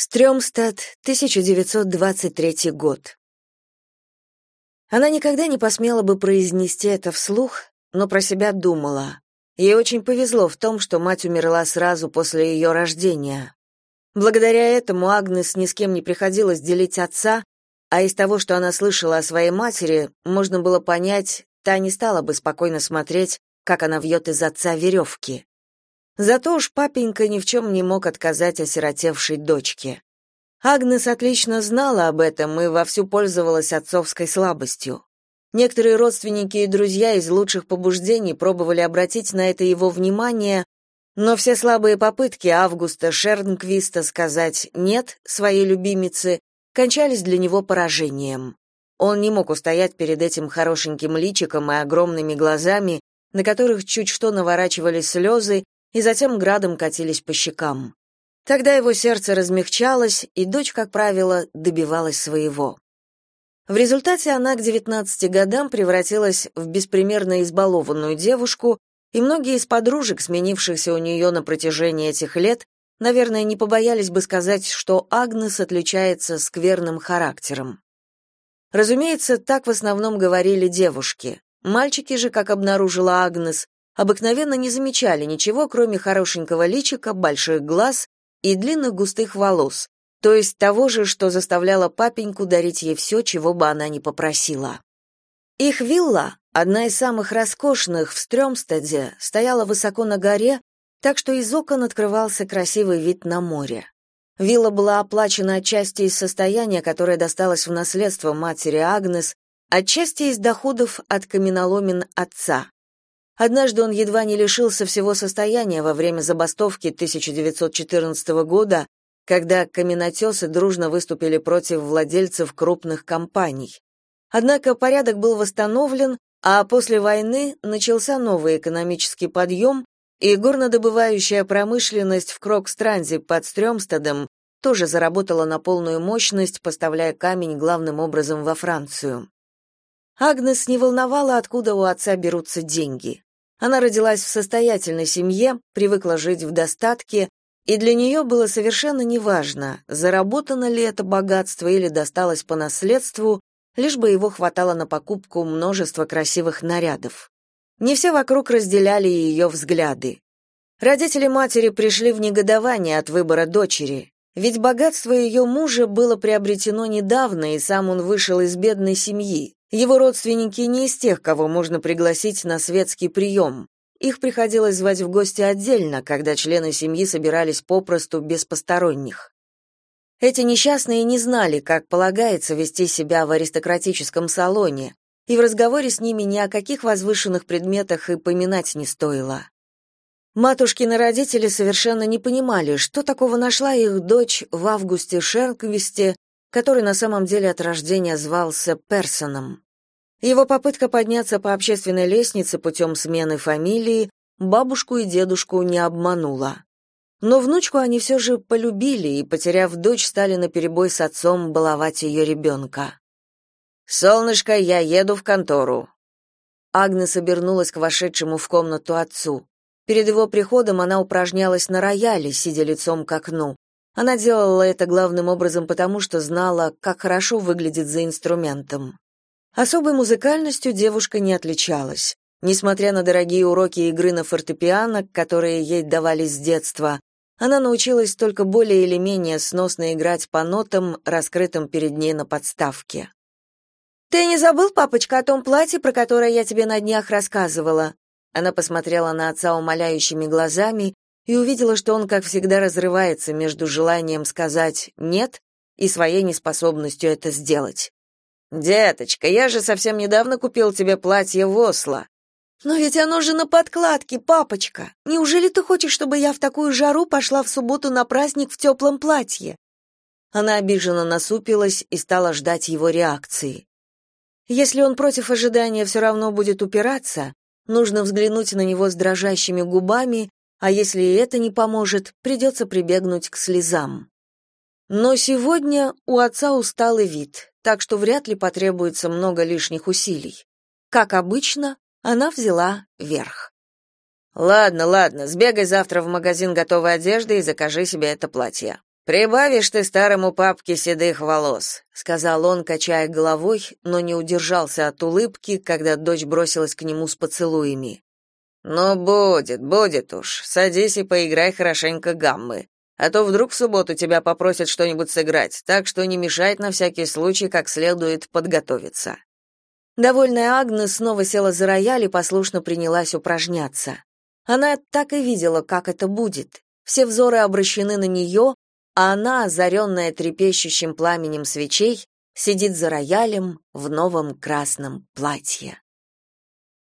Стрёмстад, 1923 год. Она никогда не посмела бы произнести это вслух, но про себя думала. Ей очень повезло в том, что мать умерла сразу после ее рождения. Благодаря этому Агнес ни с кем не приходилось делить отца, а из того, что она слышала о своей матери, можно было понять, та не стала бы спокойно смотреть, как она вьет из отца веревки. Зато уж папенька ни в чем не мог отказать осиротевшей дочке. Агнес отлично знала об этом и вовсю пользовалась отцовской слабостью. Некоторые родственники и друзья из лучших побуждений пробовали обратить на это его внимание, но все слабые попытки Августа Шернквиста сказать «нет» своей любимице кончались для него поражением. Он не мог устоять перед этим хорошеньким личиком и огромными глазами, на которых чуть что наворачивались слезы и затем градом катились по щекам. Тогда его сердце размягчалось, и дочь, как правило, добивалась своего. В результате она к 19 годам превратилась в беспримерно избалованную девушку, и многие из подружек, сменившихся у нее на протяжении этих лет, наверное, не побоялись бы сказать, что Агнес отличается скверным характером. Разумеется, так в основном говорили девушки. Мальчики же, как обнаружила Агнес, обыкновенно не замечали ничего, кроме хорошенького личика, больших глаз и длинных густых волос, то есть того же, что заставляло папеньку дарить ей все, чего бы она ни попросила. Их вилла, одна из самых роскошных в Стрёмстеде, стояла высоко на горе, так что из окон открывался красивый вид на море. Вилла была оплачена отчасти из состояния, которое досталось в наследство матери Агнес, отчасти из доходов от каменоломен отца. Однажды он едва не лишился всего состояния во время забастовки 1914 года, когда каменотесы дружно выступили против владельцев крупных компаний. Однако порядок был восстановлен, а после войны начался новый экономический подъем, и горнодобывающая промышленность в Крокстранде под Стрёмстедом тоже заработала на полную мощность, поставляя камень главным образом во Францию. Агнес не волновала, откуда у отца берутся деньги. Она родилась в состоятельной семье, привыкла жить в достатке, и для нее было совершенно неважно, заработано ли это богатство или досталось по наследству, лишь бы его хватало на покупку множества красивых нарядов. Не все вокруг разделяли ее взгляды. Родители матери пришли в негодование от выбора дочери, ведь богатство ее мужа было приобретено недавно, и сам он вышел из бедной семьи. Его родственники не из тех, кого можно пригласить на светский прием. Их приходилось звать в гости отдельно, когда члены семьи собирались попросту без посторонних. Эти несчастные не знали, как полагается вести себя в аристократическом салоне, и в разговоре с ними ни о каких возвышенных предметах и поминать не стоило. Матушкины родители совершенно не понимали, что такого нашла их дочь в августе Шерквисте, который на самом деле от рождения звался Персоном. Его попытка подняться по общественной лестнице путем смены фамилии бабушку и дедушку не обманула. Но внучку они все же полюбили и, потеряв дочь, стали наперебой с отцом баловать ее ребенка. «Солнышко, я еду в контору». Агнес обернулась к вошедшему в комнату отцу. Перед его приходом она упражнялась на рояле, сидя лицом к окну. Она делала это главным образом потому, что знала, как хорошо выглядит за инструментом. Особой музыкальностью девушка не отличалась. Несмотря на дорогие уроки игры на фортепиано, которые ей давались с детства, она научилась только более или менее сносно играть по нотам, раскрытым перед ней на подставке. «Ты не забыл, папочка, о том платье, про которое я тебе на днях рассказывала?» Она посмотрела на отца умоляющими глазами и увидела, что он, как всегда, разрывается между желанием сказать «нет» и своей неспособностью это сделать. «Деточка, я же совсем недавно купил тебе платье в Осло». «Но ведь оно же на подкладке, папочка. Неужели ты хочешь, чтобы я в такую жару пошла в субботу на праздник в теплом платье?» Она обиженно насупилась и стала ждать его реакции. Если он против ожидания все равно будет упираться, нужно взглянуть на него с дрожащими губами а если и это не поможет, придется прибегнуть к слезам. Но сегодня у отца усталый вид, так что вряд ли потребуется много лишних усилий. Как обычно, она взяла верх. Ладно, ладно, сбегай завтра в магазин готовой одежды и закажи себе это платье. Прибавишь ты старому папке седых волос, сказал он, качая головой, но не удержался от улыбки, когда дочь бросилась к нему с поцелуями. Ну будет, будет уж. Садись и поиграй хорошенько гаммы. А то вдруг в субботу тебя попросят что-нибудь сыграть, так что не мешает на всякий случай как следует подготовиться. Довольная Агнес снова села за рояль и послушно принялась упражняться. Она так и видела, как это будет. Все взоры обращены на нее, а она, озаренная трепещущим пламенем свечей, сидит за роялем в новом красном платье.